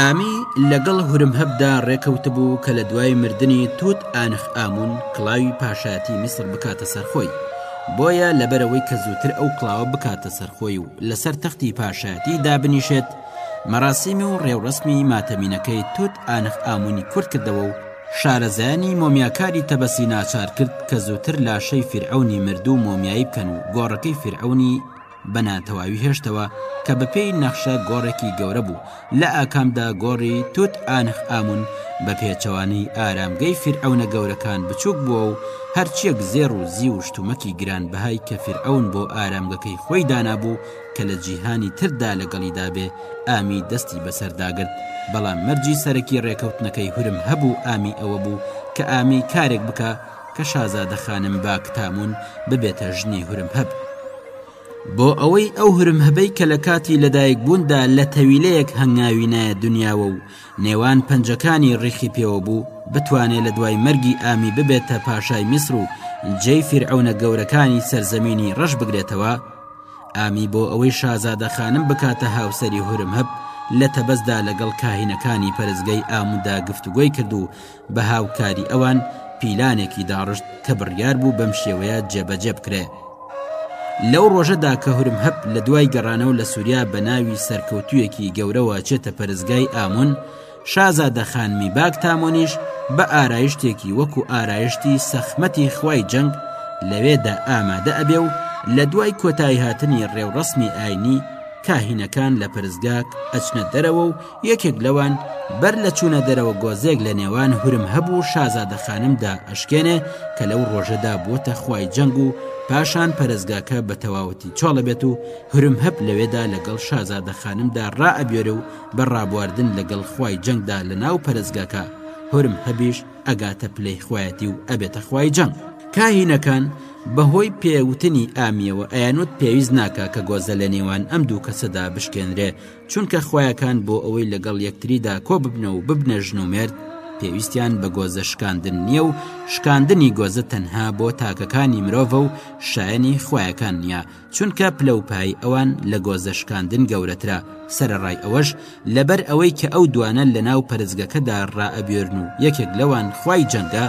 ئامی لەگەڵ هورمهەبدا ڕێکەوتبوو کە لە دوای مردنی توت ئانخ ئامون کڵاوی پاشایەتی میسر بکاتە سەرخۆی بۆیە لەبەرەوەی کە زووتر ئەو کڵاوە بکاتە سەرخۆی و لەسەر تەختی پاشایەتی دابنیشێت، مەراسیمی و ڕێوڕەسمی ماتەمینەکەی توت ئانخ ئامونی کورت کردەوە و شارەزایانی مۆمیاکاری تەبەسی ناچار کرد کە زووتر لاشەی فیرعەونی مردوو مۆمیایی بکەن و گۆڕەکەی فیرعەونی بە ناتەواوی هێشتەوە کە بەپێی نەخشە گۆڕێکی گەورە بوو لە ئاکامدا گۆڕی توت ئانخ ئامون بە پێچەوانەی ئارامگەی فیرعەونە گەورەکان بچووک بووە و هەرچیەک زێڕ و زیو و شتومەکی گرانبەهای کە فیرعەون بۆ ئارامگەکەی خۆی دانابوو کە لە جیهانی تردا لەگەڵیدا بێ ئامی دەستی بەسەرداگرت بەڵام مەرجی سەرەکی ڕێکەوتنەکەی هورم هەبوو ئامی ئەوە بوو کە ئامی کارێک بکە کە شازادە خانم باکتامون ببێتە ژنی هورم هەب بۆ ئەوەی ئەو هرم هبەی کە لە کاتی لەدایک بووندا لە تەویلەیەک هەنگاوی نایە دنیاوە و نێوان پەنجەکانی ڕیخی پێوە بوو بتوانێ لە دوای مەرگی ئامی ببێتە پاشای میسر و جێی فیرعەونە گەورەکانی سەرزەمینی ڕەش بگرێتەوە ئامی بۆ ئەوەی شازادە خانم بکاتە هاوسەری هرم هب لە تەبەزدا لەگەڵ کاهینەکانی پەرزگەی ئامدا گفتوگۆی کرد و بە هاوکاری ئەوان پیلانێکی داڕشت کە بڕیار بوو بەم شێوەیە جێبەجێ بکرێ لەو ڕۆژەدا کە هورم هەپ لە دوای گەڕانەوە لە سووریا بە ناوی سەرکەوتویەکی گەورەوە چێتە پەرزگای ئامون شازادە خانمی باک تامۆنیش بە ئارایشتێکی وەکو ئارایشتی سەخمەتی خوای جەنگ لەوێدا ئامادە ئەبێ و لە دوای کۆتایی هاتنی ڕێوڕسمی ئاینی کاهینەکان لە پرزگاک ئەچنە دەرەوە و یەکێک لەوان بەر لە چوونە دەرەوە گۆزێک لە نێوان هورم هەب و شازادە خانمدا ئەشکێنێ کە لەو ڕۆژەدا بووەتە خوای جەنگ و پاشان پەرەزگاکە بە تەواوەتی چۆڵەبێت و هورم هەب لەوێدا لەگەڵ شازادە خانمدا ڕائەبێرە و بە ڕابواردن لەگەڵ خوای جەنگدا لە ناو پەرەزگاکە هورم هەبیش ئەگاتە پلەی خوایەتی و ئەبێتە خوای جەنگ کاهینەکان بەهۆی پێوتنی ئامیەوە ئەیانوت پێویست ناکا کە گۆزە لە نێوان ئەم دوو کەسەدا بشکێنرێ چونکە خویەکان بۆ ئەوەی لەگەڵ یەکتریدا کۆ ببنە و ببنە ژن و مێرد پێویستیان بە گۆزە شکاندن نییە و شکاندنی گۆزە تەنها بۆ تاکەکانی مرۆڤە و شایانی خویەکان نییە چونکە پلەوپایی ئەوان لە گۆزە شکاندن گەورەترە سەرڕای ئەوەش لەبەر ئەوەی کە ئەو دوانە لە ناو پەرزگەکەدا ڕائەبێرن و یەکێک لەوان خی جەنگە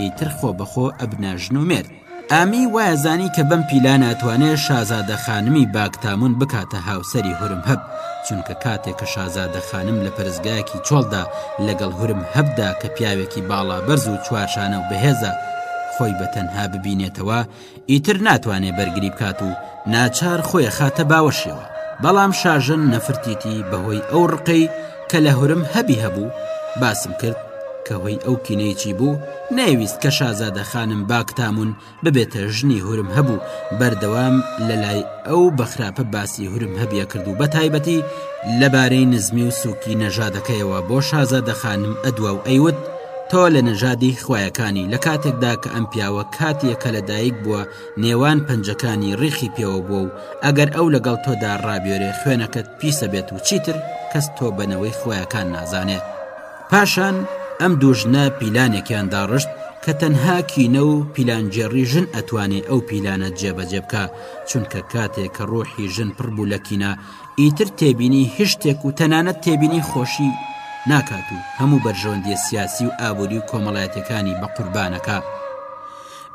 ئیتر خۆ بەخۆ ئەبنە ژن و مێرد ئامی وای زانی کە بەم پیلانە ئەتوانێ شازادە خانمی باکتامون بکاتە هاوسەری هورم هەب چونکە کاتێک کە شازادە خانم لە پەرستگایەکی چۆڵدا لەگەڵ هورم هەبدا کە پیاوێکی باڵا بەرز و چوارشانە و بەهێزە خۆی بە تەنها ببینێتەوە ئیتر ناتوانێ بەرگری بکات و ناچار خۆی ئەخاتە باوەشیەوە، بەڵام شاژن نەفرتیتی بەهۆی ئەو ڕقەی کە لە هورم هەبی هەبوو، باسم کرد کە هۆی ئەو کینەیەکی بوو، نەیەویست کە شازادە خانم باکتامون ببێتە ژنی هورم هەبوو، بەردەوام لە لای ئەو بە خراپە باسی هورم هەبی ئەکرد و بەتایبەتی لە بارەی نزمی و سووکی نەژادەکەیەوە بۆ شازادە خانم ئەدوا و ئەیوت، تۆ لە نەژادی خوایەکانی، لە کاتێکدا کە ئەم پیاوە کاتیەکە لە دایک بووە، نێوان پەنجەکانی ڕیخی پێوە بووە و ئەگەر ئەو لەگەڵ تۆدا ڕابێرێ خوێنەکەت پیسە بێت و چیتر کەس تۆ بەنەوەی خویەکان نازانێ پاشان ئەم دوژنە پیلانێکیان داڕشت کە تەنها کینە و پیلانگێڕی ژن ئەتوانێ ئەو پیلانە جێبەجێ بکە چونکە کاتێک کە ڕۆحی ژن پڕ بوو لە کینە ئیتر تێبینی هشتێک و تەنانەت تێبینی خۆشی ناکات و هەموو بەرژەوەندی سیاسی و ئابووری و کۆمەڵایەتەکانی بە قوربانەکە.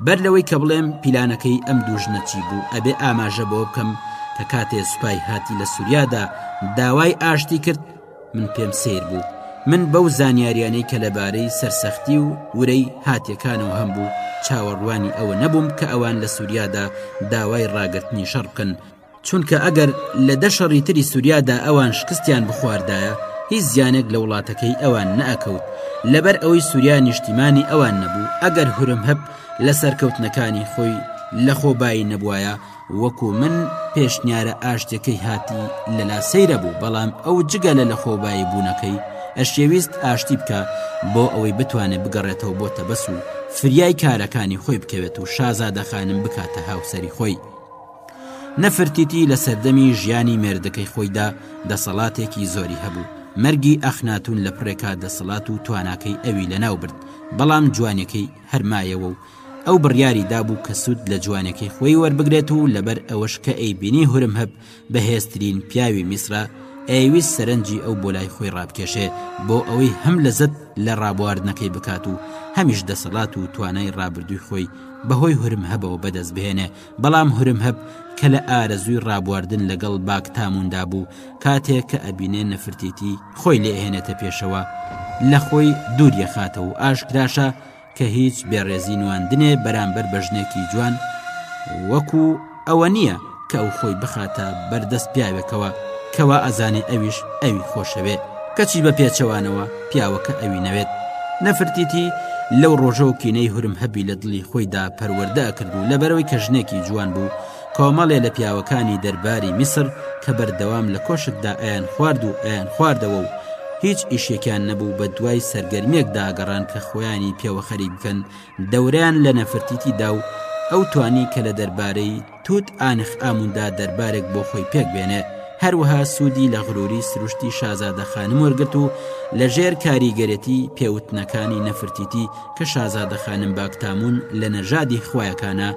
بەر لەوەی کە بڵێم پیلانەکەی ئەم دوو ژنە چی بوو ئەبێ ئاماژە بەوە بکەم کە کاتێ سوپای هاتی لە سووریادا داوای ئاشتی کرد من پێم سیر بوو من بەو زانیاریانەی کە لەبارەی سەرسەختی و ورەی هاتیەکانەوە هەم بوو چاوەڕوانی ئەوە نەبووم کە ئەوان لە سووریادا داوای ڕاگرتنی شەڕ بکەن چونکە ئەگەر لە دە شەڕی تری سووریادا ئەوان شکستیان بخواردایە هیچ زیانێک لە وڵاتەکەی ئەوان نەئەکەوت لەبەر ئەوەی سووریا نیشتیمانی ئەوان نەبوو ئەگەر هورم هەب لە سەرکەوتنەکانی خۆی لەخۆبایی نەبوایە وەکو من پێشنیارە ئاشتەکەی هاتی لەلا سەیرە بوو بەڵام ئەو جگە لە لە خۆبایی بوونەکەی ئەشێویست ئاشتی بکە بۆ ئەوەی بتوانێت بگەڕێتەوە بۆ تەبەس و فریای کارەکانی خۆی بکەوێت و شازادە خانم بکاتە هاوسری خۆی نەفرتیتی لە سەردەمی ژیانی مێردەکەی خۆیدا دەسەڵاتێکی زۆری هەبوو مەرگی ئەخناتون لە پڕێکا دەسەڵات و تواناکەی ئەوی لە ناو برد بەڵام جوانەکەی هەرمایەوە و ئەو بڕیاری دابوو کە سوود لە جوانەکەی خۆی وەربگرێت و لەبەر ئەوەش کە ئەی بینی هورم هەب بەهێزترین پیاوی میسرە ئەیویست سەرنجی ئەو بۆ لای خۆی ڕابکێشێ بۆ ئەوەی هەم لەزەت لە ڕابواردنەکەی بکات و هەمیش دەسەڵات و توانای ڕابردووی خۆی بەهۆی هورم هەبەوە بەدەست بهێنێ بەڵام هورمهەب کە لە ئارەزووی ڕابواردن لەگەڵ باک تاموندا بوو کاتێک کە ئەبینێ نەفرتیتی خۆی لێ ئەهێنێتە پێشەوە لە خۆی دووریەخاتە و ئاشکراشە کە هیچ بێڕێزی نواندنێ بەرامبەر بە ژنێکی جوان وەکو ئەوە نییە کە ئەو خۆی بخاتە بەردەست پیاوێکەوە کەوا ئەزانێ ئەویش ئەوی خۆشەوێ کەچی بە پێچەوانەوە پیاوەکە ئەوی نەوێت. نەفرتیتی لەو ڕۆژە و کینەی هورم هەبی لە دڵی خۆیدا پەروەردە ئەکرد و لەبەرەوەی کە ژنێکی جوان بوو کۆمەڵێ لە پیاوەکانی دەرباری میسر کە بەردەوام لە کۆشکدا ئەیان خوارد و ئەیان خواردەوە و هیچ ئیشێکیان نەبوو بە دوای سەرگەرمیەکدا گەڕان کە خۆیانی پێوە خەریک بکەن دەوریان لە نەفرتیتی دا و ئەو توانی کە لە دەربارەی توت ئانخ ئاموندا دەربارێک بۆ خۆی پێک بێنێ هەروەها سوودی لە غروری سروشتی شازادە خانم وەرگرت و لە ژێر کاریگەرێتی پێوتنەکانی نەفرتیتی کە شازادە خانم باکتامون لە نەژادی خویەکانە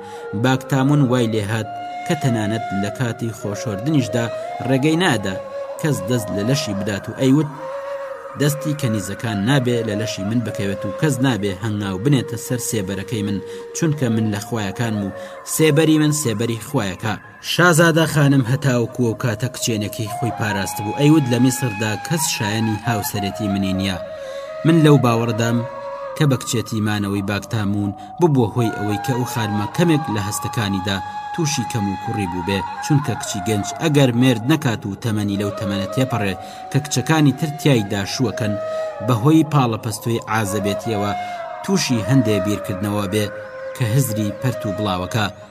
باکتامون وای لێهات کە تەنانەت لە کاتی خۆشۆردنیشدا ڕێگەی نادا کەس دەست لە لەشی بدات و ئەیوت دەستی کەنیزەکان نابێ لە لەشی من بکەوێت و کەس نابێ هەنگاو بنێتە سەر سێبەرەکەی من چونکە من لە خویەکان و سێبەری من سێبەری خویەکە شازادە خانم هەتاوەکو ئەو کاتە کچێنەکەی خۆی پاراستبوو ئەیوت لە میسردا کەس شایەنی هاوسەرێتی منی نییە من لەو باوەڕدام کە بە کچێتی مانەوەی باکتامون ببووە هۆی ئەوەی کە ئەو خانمە کەمێک لە هەستەکانیدا تووشی کەم و کوڕی بووبێ چونکە کچی گەنج ئەگەر مێرد نەکات و تەمەنی لەو تەمەنە تێپەڕێ کە کچەکانی تر تایدا شووەکەن بە هۆی پاڵەپەستۆی عازەبێتیەوە تووشی هەندێ بیرکردنەوە بێ کە هزری پەرت و بڵاوەکە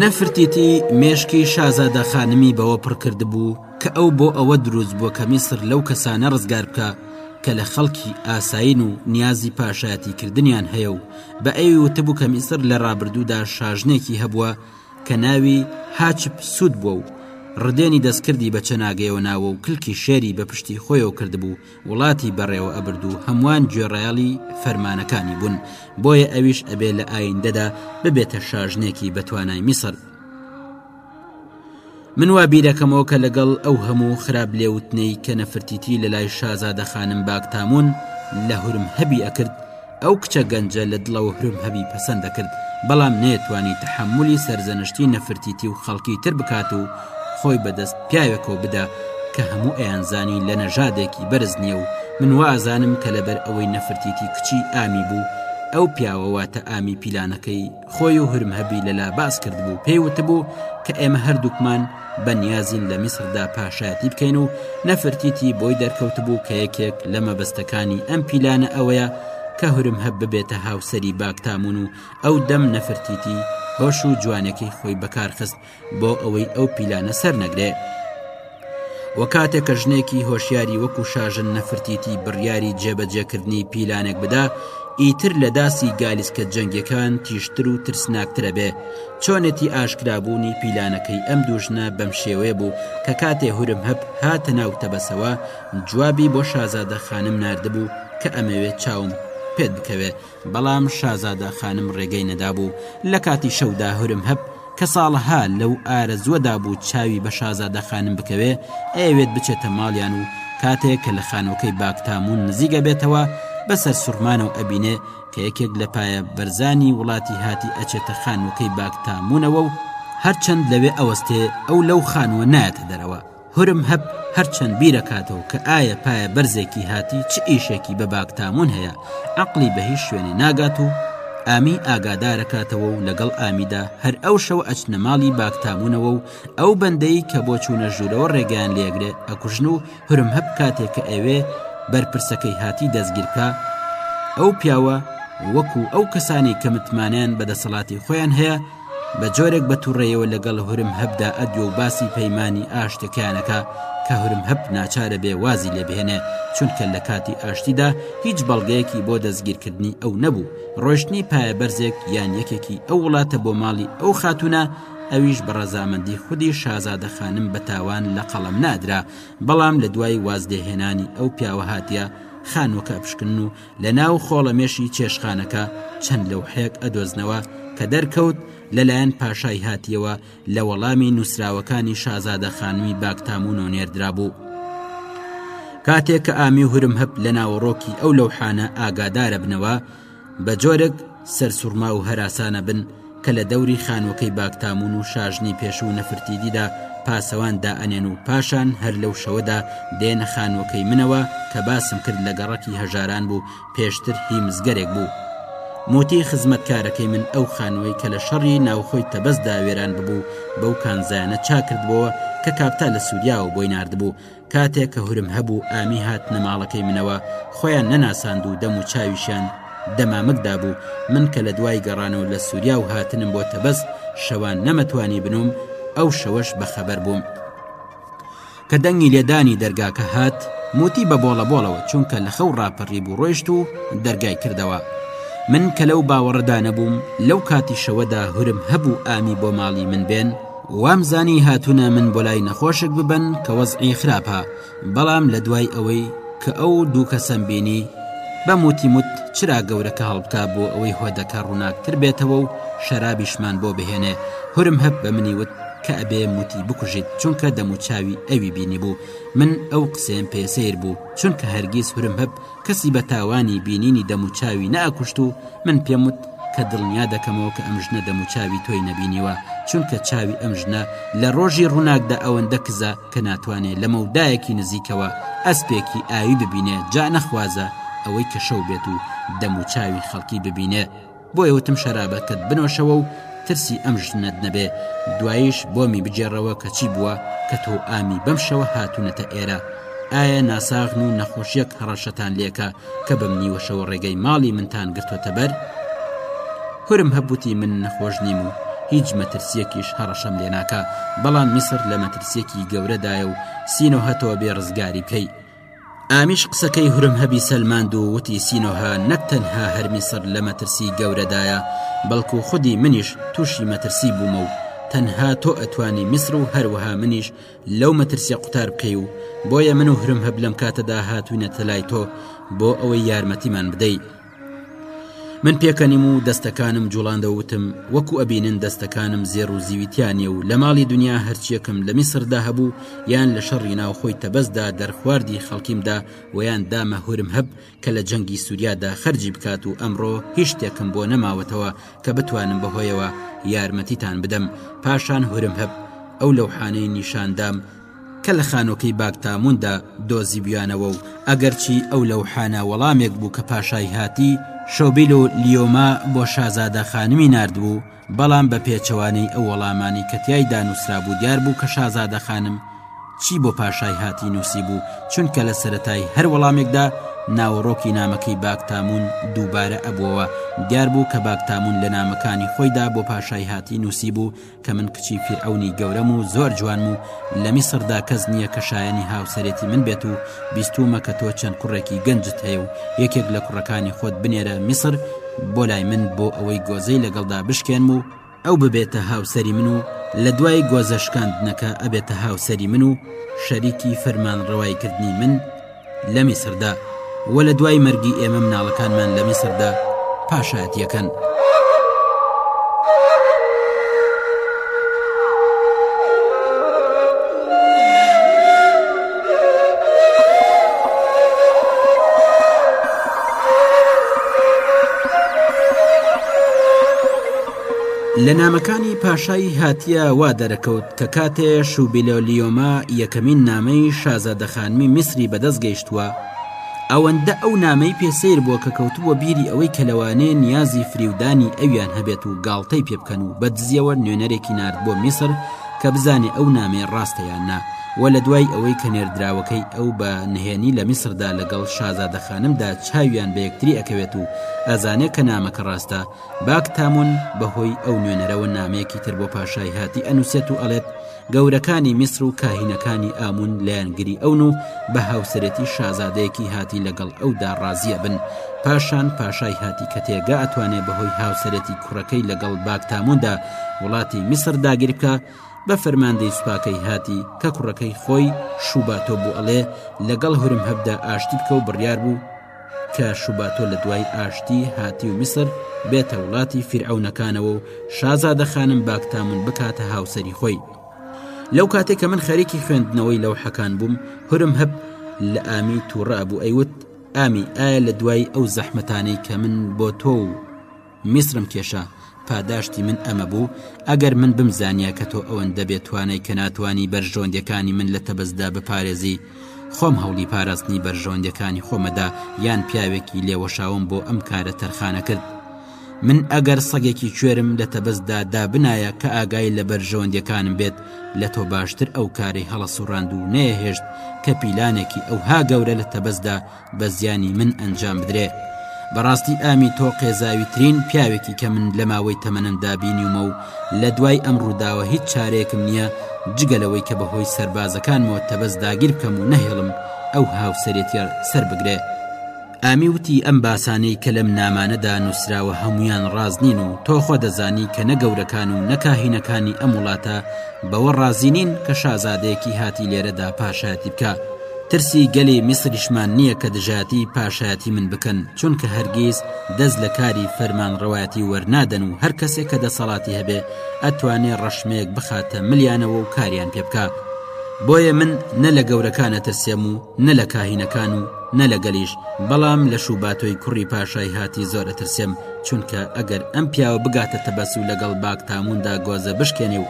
نەفرتیتی مێشکی شازادە خانمی بەوە پڕ کردبوو کە ئەو بۆ ئەوە دروست بووە کە میسر لەو کەسانە ڕزگار بکا کە لە خەڵکی ئاسایین و نیازی پاشایەتی کردنیان هەیە و بە ئەوی وتبوو کە میسر لە ڕابردوودا شاژنێکی هەبووە کە ناوی هاچپ سوود بووە و ڕدێنی دەستکردی بە چەناگەیەوە ناوە و کلکی شێری بە پشتی خۆیەوە کردبوو وڵاتی بەڕێوە ئەبرد و هەموان گوێڕایەڵی فەرمانەکانی بوون بۆیە ئەویش ئەبێ لە ئایندەدا ببێتە شاژنێکی بەتوانای میسر من وا بیرەکەمەوە کە لەگەڵ ئەو هەموو خراپ لێوتنەی کە نەفرتیتری لە لای شازادە خانم باکتامون لە هورم هەبی ئەکرد ئەو کچە گەنجە لە دڵەوە هرم هەبی پەسەند دەکرد، بەڵام نەیەتوانی تەحەمولی سەرزەنشتی نەفرتیتی و خەڵکی تر بکات و خۆی بە دەست پیاوێکەوە بدا کە هەموو ئەیانزانی لە نەژادێکی بەرز نییە و من وازانم کە لەبەر ئەوەی نەفرتیتی کچی ئامی بوو ئەو پیاوە واتە ئامی پیلانەکەی خۆی و هرم هەبی لە لا باس کردبوو پێی وتبوو کە ئێمە هەردووکمان بە نیازین لە میسردا پاشایەتی بکەین و نەفرتیتی بۆی دەرکەوتبوو کە یەکێک لە مەبەستەکانی ئەم پیلانە ئەوەیە کە هرم هەب ببێتە هاوسەری باکتامون و ئەو دەم نەفرتیتی هۆش و جوانەکەی خۆی بەکارخست بۆ ئەوەی ئەو پیلانە سەر نەگرێ وە کاتێک کە ژنێکی هۆشیاری وەکو شاژن نەفرتیتی بڕیاری جێبەجێکردنی پیلانێک بدا ئیتر لە داسی گالیسکە جەنگەکان تیشتر و ترسناکترە بێ چۆنێتی ئاشکرابوونی پیلانەکەی ئەم دوژنە بەم شێوەیە بوو کە کاتێ هورم هەب هاتە ناو تەبەسەوە جوابی بۆ شازادە خانم نردبوو کە ئەمەوێت چاوم پێت بکەوێ بەڵام شازادە خانم ڕێگەی نەدابوو لە کاتی شەودا هورم هەب کە ساڵەها لەو ئارەزوەدا بوو چاوی بە شازادە خانم بکەوێ ئەیەوێت بچێتە ماڵیان و کاتێک کە لە خانوەکەی باکتامون نزیک ئەبێتەوە بە سەرسوڕمانەوە ئەبینێ کە یەکێک لە پایە بەرزانی وڵاتی هاتی ئەچێتە خانوەکەی باکتامونەوە و هەرچەند لەوێ ئەوەستێ ئەو لەو خانوە نایەتە دەرەوە هورم هەپ هەرچەند بیرەکاتەوە کە ئایا پایە بەرزێکی هاتی چ ئیشێکی بە باکتامون هەیە عقلی بە هیچ شوێنێ ناگات و ئامی ئاگادارەکاتەوە و لەگەڵ ئامیدا هەر ئەو شەوە ئەچنە ماڵی باکتامونەوە و ئەو بەندەی کە بۆ چوونە ژوورەوە ڕێگەیان لێگرێ ئەکوژن و هورم هەب کاتێک کە ئەوێ بەرپرسەکەی هاتی دەستگیرکە ئەو پیاوە وەکو ئەو کەسانی کە متمانیان بە دەسەڵاتی خۆیان هەیە بە جۆرێک بە توڕەیەوە لەگەڵ هورم هەبدا ئەدوێ و باسی پەیمانی ئاشتەکانەکە کە هورم هەب ناچارە بێ وازی لێ بهێنێ چونکە لە کاتی ئاشتیدا هیچ بەڵگەیەکی بۆ دەستگیرکردنی ئەو نەبوو ڕۆشتنی پایەبەرزێک یان یەکێکی ئەو وڵاتە بۆ ماڵی ئەو خاتونە ئەویش بە ڕەزامەندی خودی شازادە خانم بە تاوان لە قەڵەم نادرا بەڵام لە دوای وازدێهێنانی ئەو پیاوە هاتیە خانووەکە ئەپشکنن و لە ناو خۆڵەمێشی چێشخانەکە چەند لەوحەیەک ئەدۆزنەوە کە دەرکەوت لەلایەن پاشای هاتیەوە لە وەڵامی نووسراوەکانی شازادە خانمی باکتامون و نێردرا بوو کاتێک کە ئامی و هورم هەب لە ناوەڕۆکی ئەو لەوحانە ئاگادارە بنەوە بە جۆرێک سەرسوڕما و هەراسان ئەبن کە لە دەوری خانووەکەی باکتامون و شاژنی پێشوو نەفرتیتیدا پاسەوان دائەنێن و پاشان هەر لەو شەوەدا دێنە خانووەکەی منەوە کە باسم کرد لە گەڕەکی هەژاران بوو پێشتر هی مزگەرێک بوو موتی خزمەتکارەکەی من ئەو خانووەی کە لە شەڕی ناوخۆی تەبەستدا وێران ببوو بەو کانزایانە چاکردبووەوە کە کاپتا لە سووریاوە بۆی ناردبوو کاتێک کە هورم هەبوو ئامی هاتنە ماڵەکەی منەوە خۆیان نەناساند و دەم و چاویشیان دەمامک دابوو من کە لە دوای گەڕان و لە سووریا و هاتنم بۆ تەبەز شەوان نەمەتوانی بنوم ئەو شەوەش بەخەبەر بووم کە دەنگی لێدانی دەرگاکە هات موتی بە بۆڵە بۆڵەوە چونکە لە خەو ڕاپەڕی بوو ڕۆیشت و دەرگای کردەوە من کە لەو باوەڕدانە بووم لەو کاتی شەوەدا هورم هەبوو ئامی بۆ ماڵی من بێن وامزانی هاتونە من بۆلای نەخۆشێک ببەن کە وەزعی خراپە بەڵام لە دوای ئەوەی کە ئەو دوو کەسەم بینی بە موتیموت چرا گەورەکە هەڵبکە بۆ ئەوەی هۆدەکە ڕووناکتر بێتەوە و شەرابیشمان بۆ بهێنێ هورم هەب بە منی وت کە ئەبێ موتی بکوژیت چونکە دەموچاوی ئەوی بینی بوو من ئەو قسەیەم پێ سەیر بوو چونکە هەرگیز هورم هەب کەسی بە تاوانی بینینی دەموچاوی نەئەکوشت و من پێم وت کە دڵنیا دەکەمەوە کە ئەم ژنە دەموچاوی تۆی نەبینیوە چونکە چاوی ئەم ژنە لە ڕۆژی ڕووناکدا ئەوەندە کزە کە ناتوانێ لە مەودایەکی نزیکەوە ئەسپێکی ئاوی ببینێ جا نەخوازە ئەوەی کە شەو بێت و دەموچاوی خەڵکی ببینێ. بۆیە وتم شەرابەکەت بنۆشەوە و ترسی ئەم ژنەت نەبێ دوایش بۆمی بگێڕەوە کە چی بووە کە تۆ و ئامی بەم شەوە هاتوونەتە ئێرە ئایا ناساغن و نەخۆشیەک هەڕەشەتان لێکە کە بەم نیوەشەوە ڕێگەی ماڵی منتان گرتۆتە بەر کورم هەبوتی من نەخۆش نیم و هیچ مەترسیەکیش هەڕەشەم لێناکە بەڵام میسر لە مەترسیەکی گەورەدایە و سینۆ هەتەوە بێ ڕزگاری بکەی ئامیش قسەکەی هورمهەبی سەلماند و وتی سینۆهە نەک تەنها هەر میسر لە مەترسی گەورەدایە بەڵکو خودی منیش تووشی مەترسی بوومە و تەنها تۆ ئەتوانی میسر و هەروەها منیش لەو مەترسیە قوتار بکەی و بۆیە من و هورمهەب لەم کاتەدا هاتوینەتە لای تۆ بۆ ئەوەی یارمەتیمان بدەی من پێکەنیم و دەستەکانم جوڵاندەوە وتم وەکو ئەبینن دەستەکانم زێڕ و زیویتیانە و لە ماڵی دنیا هەرچیەکم لە میسردا هەبوو یان لە شەڕی ناوخۆی تەبەزدا دەرخواردی خەڵکیمدا ویان دامە هورم هەب کە لە جەنگی سووریادا خەرجی بکات و ئەمڕۆ هیچ شتێکم بۆ نەماوەتەوە کە بتوانم بەهۆیەوە یارمەتیتان بدەم پاشان هورم هەب ئەو لەوحانەی نیشاندام کە لە خانووەکەی باکتاموندا دۆزیبویانەوە و ئەگەرچی ئەو لەوحانە وەڵامێک بوو کە پاشای هاتی شۆبیل و لیۆما بۆ شازادە خانمی ناردبوو بەڵام بە پێچەوانەی ئەو وەڵامانی کە تیایدا نووسرابوو دیار بوو کە شازادە خانم چی بۆ پاشای هاتی نووسی بوو چونکە لە سەتای هەر وەڵامێکدا ناوەڕۆکی نامەکەی باکتامون دووبارە ئەبووەوە دیار بوو کە باکتامون لە نامەکانی خۆیدا بۆ پاشای هاتی نووسی بوو کە من کچی فیرعەونی گەورەم و زۆر جوانم و لە میسردا کەس نییە کە شایانی هاوسەرێتی من بێت و بیستومە کە تۆ چەند کوڕێکی گەنجت هەیە و یەکێک لە کوڕەکانی خۆت بنێرە میسر بۆ لای من بۆ ئەوەی گۆزەی لەگەڵدا بشکێنم و ئەو ببێتە هاوسەری من و لە دوای گۆزەشکاندنەکە ئەبێتە هاوسەری من و شەریکی فەرمان ڕەوایکردنی من لە میسردا وە لە دوای مەرگی ئێمە مناڵەکانمان لە میسردا پاشایەتیەکەن. لە نامەکانی پاشای هاتیە وا دەرەکەوت کە کاتێ شوبیلۆلیۆما یەکەمین نامەی شازادەخانمی میسری بەدەست گەیشتووە، ئەوەندە ئەو نامەی پێ سەیر بووە کە کەوتبووە بیری ئەوەی کە لەوانەیە نیازی فریودانی ئەویان هەبێت و گاڵتەی پێ بکەن و بە دزیەوە نوێنەرێکی نارد بۆ میسر کە بزانێ ئەو نامەیە ڕاستە یان نا و لە دوای ئەوەی کە نێردراوەکەی ئەو بە نهێنی لە میسردا لەگەڵ شازادەخانمدا چاویان بە یەکتری ئەکەوێت و ئەزانێ کە نامەکە ڕاستە باک تامون بەهۆی ئەو نوێنەرەوە نامەیەکی تر بۆ پاشای هاتی ئەنووسێت و ئەڵێت گەورەکانی میسر و کاهینەکانی ئامون لایەنگری ئەون و بە هاوسەرەتی شازادەیەکی هاتی لەگەڵ ئەودا ڕازیە بن پاشان پاشای هاتی کە تێگا ئەتوانێ بەهۆی هاوسەرەتی کوڕەکەی لەگەڵ باکتاموندا وڵاتی میسر داگیرکە بە فەرماندەی سوپاکەی هاتی کە کوڕەکەی خۆی شوباتۆ بوو ئەڵێ لەگەڵ هورم هەبدا ئاشتی بکە و بڕیار بوو کە شوباتۆ لە دوای ئاشتی هاتی و میسر بێتە وڵاتی فیرعونەکانەوە و شازادە خانم باکتامون بکاتە هاوسری خۆی لەو کاتێک کە من خەریکی خوێندنەوەی لەو حەکان بووم هورم هەب لە ئامی تووڕە بوو ئەیوت ئامی ئایا لە دوای ئەو زەحمەتانەی کە من بۆ تۆ و میسرم کێشا پاداشتی من ئەمە بوو ئەگەر من بمزانیا کە تۆ ئەوەندە بێ توانای کە ناتوانانی بەرژەوەندەکانی من لە تەبەزدا بپارێزی خۆم هەوڵی پاراستنی بەرژەوەندەکانی خۆمەدا یان پیاوێکی لێوەشاوم بۆ ئەم کارە تەرخانە کرد من ئەگەر سەگێکی کوێرم لە تەبەزدا دابنایە کە ئاگای لە بەرژەوەندەکانم بێت لە تۆ باشتر ئەو کاری هەڵە سوڕاند و نەیەهێشت کە پیلانێکی ئەوها گەورە لە تەبەزدا بە زیانی من ئەنجام بدرێ بەڕاستی ئامی تۆ قێزاوی ترین پیاوێکی کە من لە ماوەی تەمەنم دابینیومە و لە دوای ئەم ڕووداوە هیچ چارەیەکم نییە جگەلەوەی کە بەهۆی سەربازەکانمەوە تەبەز داگیر بکەم و نەهێڵم ئەو هاوسەرێتیە سەر بگرێ ئامی وتی ئەم باسانەی کە لەم نامانەدا نووسراوە هەمویان ڕاز نین و تۆ خۆ دەزانی کە نە گەورەکان و نەکاهینەکانی ئەم وڵاتە بەوە ڕازی نین کە شازادەیەکی هاتی لێرەدا پاشایەتی بکە ترسی گەلی میسریشمان نییە کە دژایەتی پاشایەتی من بکەن چونکە هەرگیز دەست لە کاری فەرمانڕەوایەتی وەرنادەن و هەر کەسێک کە دەسەڵاتی هەبێ ئەتوانێ ڕەشمەیەک بخاتە ملیانەوە و کاریان پێ بکا بۆیە من نە لە گەورەکانە ترسێم و نە لە کاهینەکان و نە لە گەلیش بەڵام لە شووباتۆی کوڕی پاشای هاتی زۆر ئەترسێم چونکە ئەگەر ئەم پیاوە بگاتە تەبەس و لەگەڵ باکتاموندا گۆزە بشکێنێ و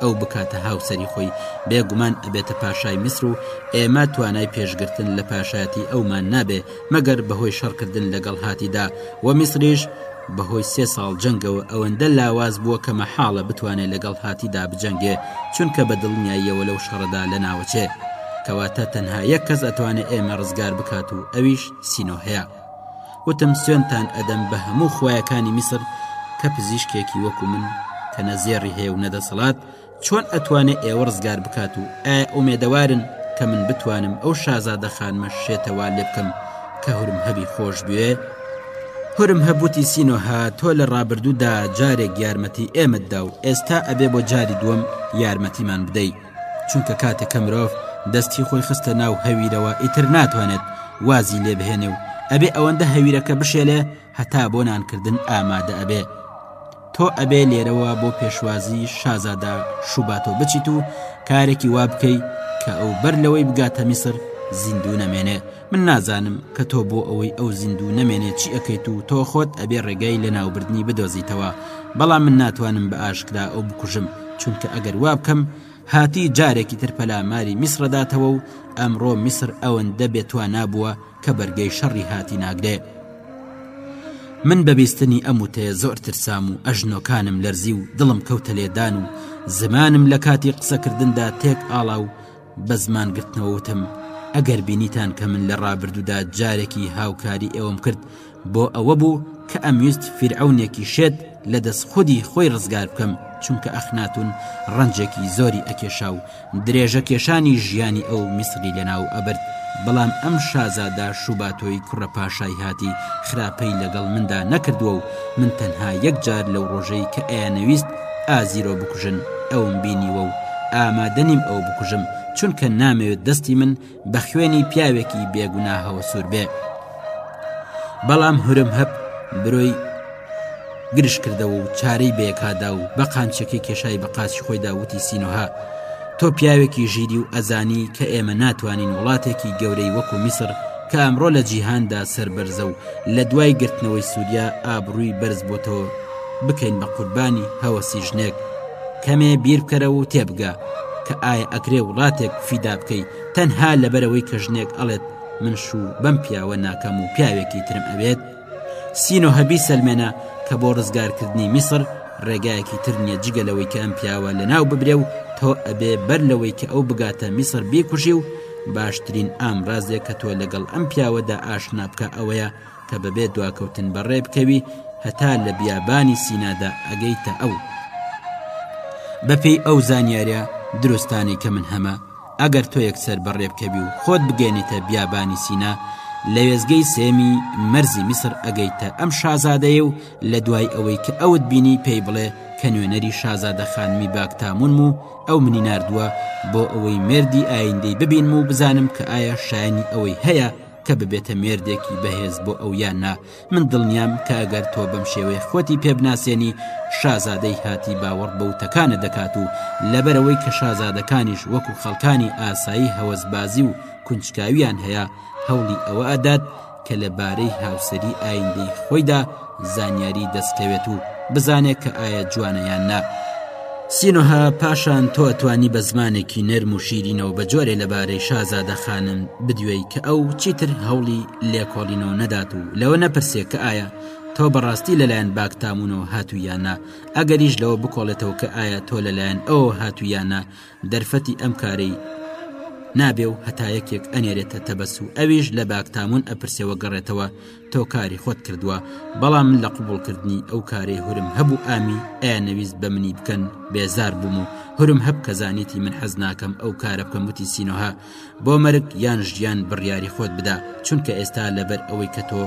ئەو بکاتە هاوسەری خۆی بێگومان ئەبێتە پاشای میسر و ئێمە توانای پێشگرتن لە پاشایەتی ئەومان نابێ مەگەر بەهۆی شەڕکردن لەگەڵ هاتیدا و میسریش بەهۆی سێ ساڵ جەنگەوە ئەوەندە لاواز بووە کە مەحاڵە بتوانێت لەگەڵ هاتیدا بجەنگێ چونکە بە دڵنیاییەوە لەو شەڕەدا لە ناوەچێ کەواتە تەنها یەک کەس ئەتوانێت ئێمە ڕزگار بکات و ئەویش سینۆهەیە وتم سوێندتان ئەدەم بە هەموو خویەکانی میسر کە پزیشکێکی وەکو من کە نەزێڕی هەیە و نەدەسەڵات چۆن ئەتوانێ ئێوە ڕزگار بکات و ئایا ئومێدەوارن کە من بتوانم ئەو شازادە خانمە شێتەوا لێ بکەم کە هورم هەبی خۆش بوێ هورم هەبووتی سینۆها تۆ لە ڕابردوودا جارێک یارمەتی ئێمەتدا و ئێستا ئەبێ بۆ جاری دووەم یارمەتیمان بدەیت چونکە کاتێک کە مرۆڤ دەستی خۆی خستە ناو هەویرەوە ئیتر ناتوانێت وازی لێ بهێنێ و ئەبێ ئەوەندە هەویرەکە بشێلێ هەتا بۆ نانکردن ئامادە ئەبێ تۆ ئەبێ لێرەوە بۆ پێشوازی شازادا شوباتۆ بچیت و کارێکی وا بکەی کە ئەو بەر لەوەی بگاتە میسر زیندوو نەمێنێ من نازانم کە تۆ بۆ ئەوەی ئەو زیندوو نەمێنێت چی ئەەکەیت و تۆ خۆت ئەبێ ڕێگای لە ناوبردنی بدۆزیتەوە بەڵام من ناتوانم بە ئاشکرا ئەو بکوژم چونکە ئەگەر وا بکەم هاتی جارێکی تر پەلاماری میسرەداتەوە و ئەمڕۆ میسر ئەوەندە بێتوان نابووە کە بەرگەی شەڕی هاتی ناگرێ من بەبیستنی ئەم وتەیە زۆر ترسام و ئەژنۆکانم لەرزی و دڵم کەوتە لێدان و زمانم لە کاتی قسەکردندا تێک ئاڵا و بە زمان گرتنەوە وتم ئەگەر بینیتان کە من لە ڕابردوودا جارێکی هاوکاری ئێوەم کرد بۆ ئەوە بوو کە ئەمویست فیرعونێکی شێت لە دەست خودی خۆی ڕزگار بکەم چونکە ئەخناتون ڕەنجێکی زۆری ئەکێشا و درێژە کێشانی ژیانی ئەو میسری لەناو ئەبرد بەڵام ئەم شازادا شوباتۆی کوڕە پاشای هاتی خراپەی لەگەڵ مندا نەکردووە و من تەنها یەکجار لەو ڕۆژەی کە ئەیانەویست ئازیرۆ بکوژن ئەوم بینیوە و ئامادە نیم ئەو بکوژم چونکە نامەوێت دەستی من بە خوێنی پیاوێکی بێگوناهەوە سوور بێ بەڵام هورم هەب برۆی گرش کردەوە و چارەی بەیەکادا و بە قامچەکەی کێشای بە قاچی خۆیدا وتی سینۆها تۆ پیاوێکی ژیری و ئەزانی کە ئێمە ناتوانین وڵاتێکی گەورەی وەکو میسر کە ئەمڕۆ لە جیهاندا سربەرزە و لە دوای گرتنەوەی سووریا ئابرووی بەرز بۆتەوە بکەین بە قوربانی هەوەسی ژنێک کەمێ بیربکەرەوە و تێبگە کە ئایا ئەکرێ وڵاتێک فیدا بکەیت تەنها لەبەرەوەی کە ژنێک ئەڵێت من شوو بەم پیاوە ناکەم و پیاوێکی ترم ئەوێت سینۆ هەبی سلمێنە کە بۆ ڕزگارکردنی میسر ڕێگایەکی تر نییە جگە لەوەی کە ئەم پیاوە لە ناو ببرێ و تۆ ئەبێ بەر لەوەی کە ئەو بگاتە میسر بیکوژی و باشترین ئامرازێک کە تۆ لەگەڵ ئەم پیاوەدا ئاشنا بکە ئەوەیە کە بەبێ دواکەوتن بەڕێ بکەوی هەتا لە بیابانی سینادا ئەگەیتە ئەو بەپێی ئەو زانیارە دروستانی کە من هەمە ئەگەر تۆ یەکسەر بەڕێبکەوی و خۆت بگەێنیتە بیابانی سینا لە وێزگەی سێمی مەرزی میسر ئەگەیتە ئەم شازادەیە و لە دوای ئەوەی کە ئەوت بینی پێی بڵێ کە نوێنەری شازادە خانمی باکتامونم و ئەو منی نردووە بۆ ئەوەی مردی ئایندەی ببینم و بزانم کە ئایا شایانی ئەوەی هەیە کە ببێتە مێردێکی بەهێز بۆ ئەو یان نا من دڵنیام کە ئەگەر تۆ بەم شێوەی خۆتی پێبناسیێنی شازادەی هاتی باوەڕ بە وتەکانە دەکات و لەبەرەوەی کە شازادەکانیش وەکو خەڵکانی ئاسایی هەوەزبازی و کونجکاویان هەیە هەوڵی ئەوە ئەدات کە لەبارەی هاوسری ئایندەی خۆیدا زانیاری دەستکەوێت و بزانێت کە ئایا جوانە یان نا سینۆها پاشان تۆ توانی بە زمانێکی نەرم و شیرینەوە بە جۆرێ لەبارەی شازادە خانم بدوێی کە ئەو چیتر هەوڵی لێکۆڵینەوە نەدات و لەوە نەپرسێ کە ئایا تۆ بەڕاستی لەلایەن باکتامونەوە هاتوویانە ئەگەریش لەوە بکۆڵێتەوە کە ئایا تۆ لەلایەن ئەو هاتوویانە دەرفەتی ئەم کارەی نابێ و هەتا یەکێک ئەنێرێتە تەبەس و ئەویش لە باکتامون ئەپرسێوە گەڕێتەوە تۆ کاری خۆت کردووە بەڵام من لە قوبولکردنی ئەو کارەی هورم هەبوو ئامی ئایا نەویست بە منی بکەن بێزار بووم و هورم هەب کە زانیتی من حەز ناکەم ئەو کارە بکەم وتی سینۆها بۆ مەرگ یان ژیان بڕیاری خۆت بدا چونکە ئێستا لەبەر ئەوەی کە تۆ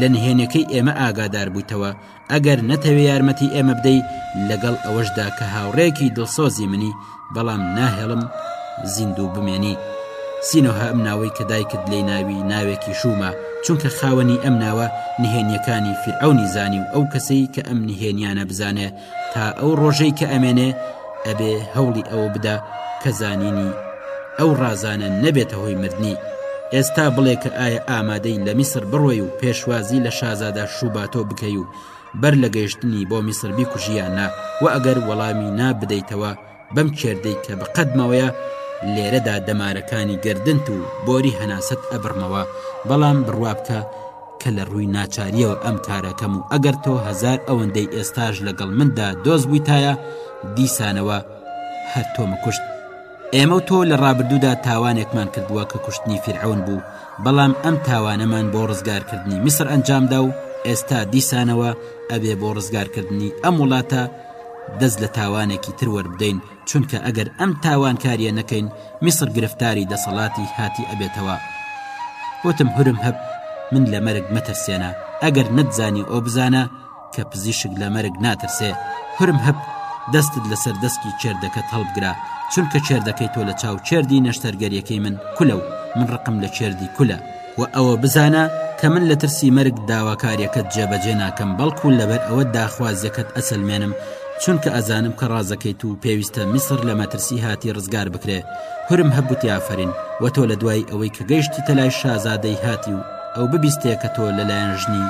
لە نهێنەکەی ئێمە ئاگادار بوویتەوە ئەگەر نەتەوێ یارمەتی ئێمە بدەی لەگەڵ ئەوەشدا کە هاوڕێکی دڵسۆزی منی بەڵام ناهێڵم زیندوو بمێنی سینۆها ئەم ناوەی کە دایکت لی ناوی ناوێکی شومە چونکە خاوەنی ئەم ناوە نهێنیەکانی فیرعونی زانی و ئەو کەسەی کە ئەم نهێنیانە بزانێ تا ئەو ڕۆژەی کە ئەمێنێ ئەبێ هەوڵی ئەوە بدا کە زانینی ئەو ڕازانە نەبێتە هۆی مردنی ئێستا بڵێ کە ئایا ئامادەی لە میسر بڕۆی و پێشوازی لە شازادە شوباتۆ بکەی و بەر لە گەیشتنی بۆ میسر بیکوژیان نا و ئەگەر وەڵامی نابدەیتەوە بەم کێردەی کە بەقەدمەوەیە لێرەدا دەمارەکانی گردنت و بۆری هەناسەت ئەبڕمەوە بەڵام بڕوابکە کە لە ڕووی ناچاریەوە ئەم کارەکەم و ئەگەر تۆ هەزار ئەوەندەی ئێستاش لەگەڵ مندا دۆز بوویتایە دیسانەوە هەر تۆمە کوشت ئێمە و تۆ لە ڕابردوودا تاوانێکمان کردووە کە کوشتنی فیرعون بوو بەڵام ئەم تاوانەمان بۆ ڕزگارکردنی میسر ئەنجامدا و ئێستا دیسانەوە ئەبێ بۆ ڕزگارکردنی ئەم وڵاتە دەست لە تاوانێکی تر وەربدەین چونکە ئەگەر ئەم تاوانکاریە نەکەین میسر گرفتاری دەسەڵاتی هاتی ئەبێتەوە وتم هورم هەب من لە مەرگ مەترسێنە ئەگەر نەتزانی ئەو بزانە کە پزیشک لە مەرگ ناترسێ هورم هەب دەستت لەسەر دەستکی کێردەکە هەڵبگرە چونکە کێردەکەی تۆ لە چاو کێردی نەشتەرگەریەکەی من کولە و من ڕقم لە کێردی کولە وە ئەوە بزانە کە من لە ترسی مەرگ داواکاریەکەت جێبەجێ ناکەم بەڵکو لەبەر ئەوە داخوازیەکەت ئەسەلمێنم چونکە ئەزانم کە ڕازەکەیت و پێویستە میسڕ لە مەترسی هاتی ڕزگار بکرێ هورم هەبوتی ئافەرین وە تۆ لە دوای ئەوەی کە گەیشتیتە لای شازادەی هاتی و ئەو ببیستێ کە تۆ لەلایەن ژنی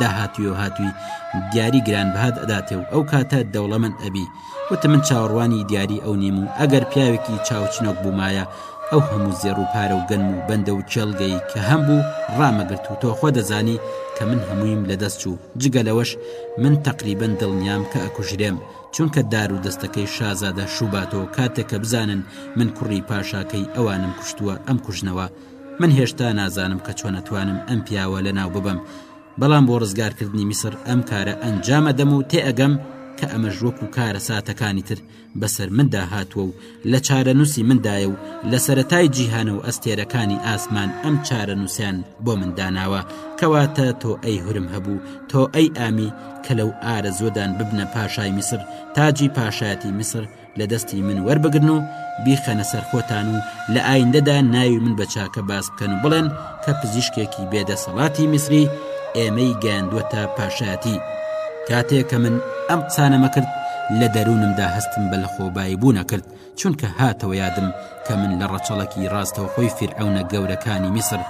داهاتوی و هاتوی دیاری گران بەهات ئەداتێ و ئەو کاتە دەوڵەمەند ئەبی وتی من چاوەڕوانی دیاری ئەو نیم و ئەگەر پیاوێکی چاوچنۆک بوومایە ئەو هەموو زێڕ و پارە و گەنم و بەندە و کێڵگەی کە هەم بوو ڕامەگرت و تۆخوا دەزانی کە من هەموویم لە دەست چوو جگە لەوەش من تەقریبن دڵنیام کە ئەکوژرێم چونکە دار و دەستەکەی شازادە شوباتەوە کاتێک کە بزانن من کوڕی پاشاکەی ئەوانم کوشتووە ئەم کوژنەوە من هێشتا نازانم کە چۆنەتوانم ئەم پیاوە لە ناو ببەم بەڵام بۆ ڕزگارکردنی میسر ئەم کارە ئەنجامەدەم و تێئەگەم کە ئەمەش وەکو کارە ساتەکانی تر بەسەر مندا هاتووە و لە چارەنووسی مندایە و لە سەتای جیهانە و ئەستێرەکانی ئاسمان ئەم چارەنووسیان بۆ منداناوە کەواتە تۆ ئەی هورم هەبوو تۆ ئەی ئامی کە لەو ئارە زۆدان ببنە پاشای میسر تاجی پاشایەتی میسر لە دەستی من وەربگرن و بیخەنە سەر خۆتان و لە ئایندەدا ناوی من بە چاکە باس بکەن و بڵێن کە پزیشکێکی بێدەسەڵاتی میسری ئێمەی گەیاندووەتە پاشایەتی کاتێک کە من ئەم قسانەمە کرد لە دەروونمدا هەستم بە لە خۆبایی بوونە کرد چونکە هاتەوە یادم کە من لە ڕەچەڵەکی ڕاستەوخۆی فیرعەونە گەورەکانی میسر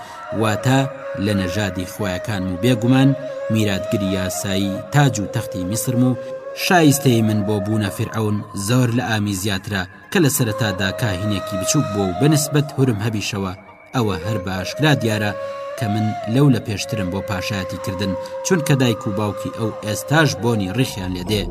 واتە لە نەژادی خویەکانم و بێگومان میراتگری یاسایی تاج و تەختی میسرم و شایستەی من بۆ بوونە فرعون زۆر لە ئامی زیاترە کە لە سەرەتادا کاهینێکی بچووک بووە و بەنسبەت هورم هەبیشەوە ئەوە هەر بە ئاشکرا دیارە کە من لەو لە پێشترم بۆ پاشایەتی کردن چونکە دایک و باوکی ئەو ئێستاش بۆنی ڕیخیان لێ دێ.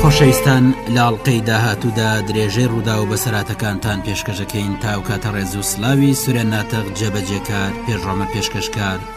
خۆشەویستان لاڵقەی داهاتوودا درێژەی ڕوودا و بەسەراتەکانتان پێشکەشەکەین تاوکاتە ڕێز و سلاوی سورە ناتەق جێبەجێکار پێشڕۆمە پێشکەشکار